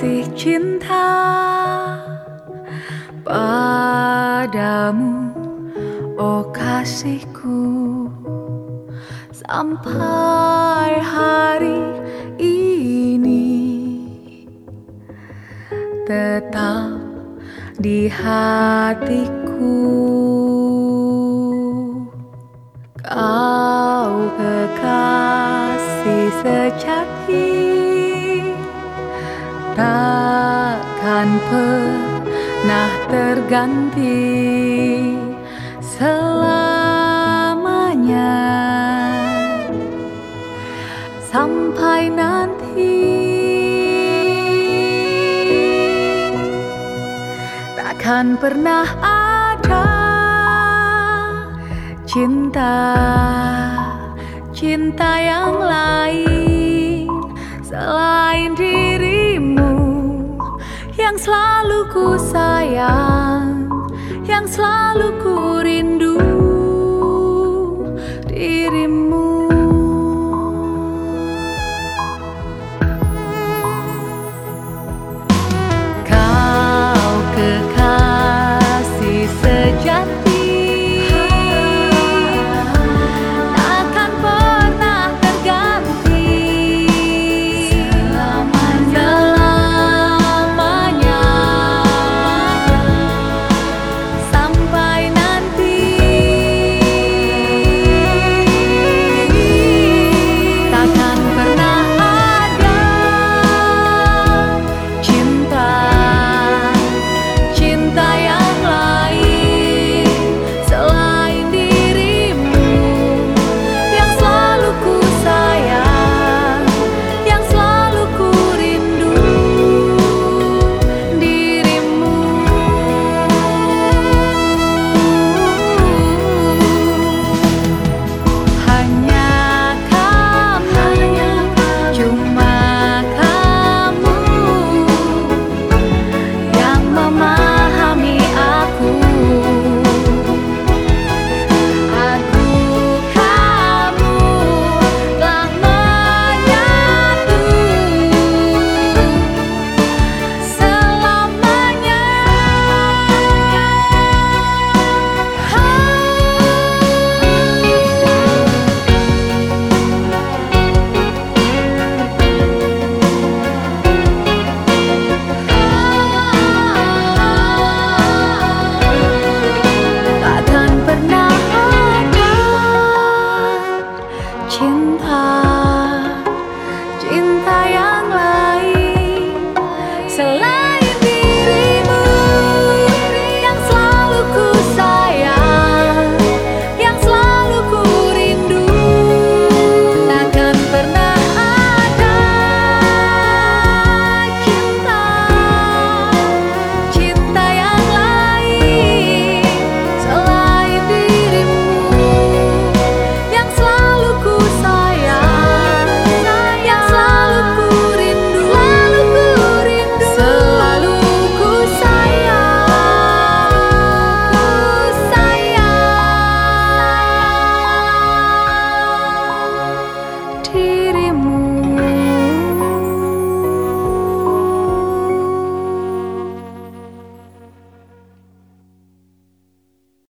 kasih cinta padamu Oh kasihku. Sampai hari ini Tetap di hatiku. Kau kekasih sejati takkan pernah terganti selamanya. Sampai nanti. Takkan pernah ada cinta cinta yang lain selain dirimu yang selalu ku sayang, yang selalu ku rindu.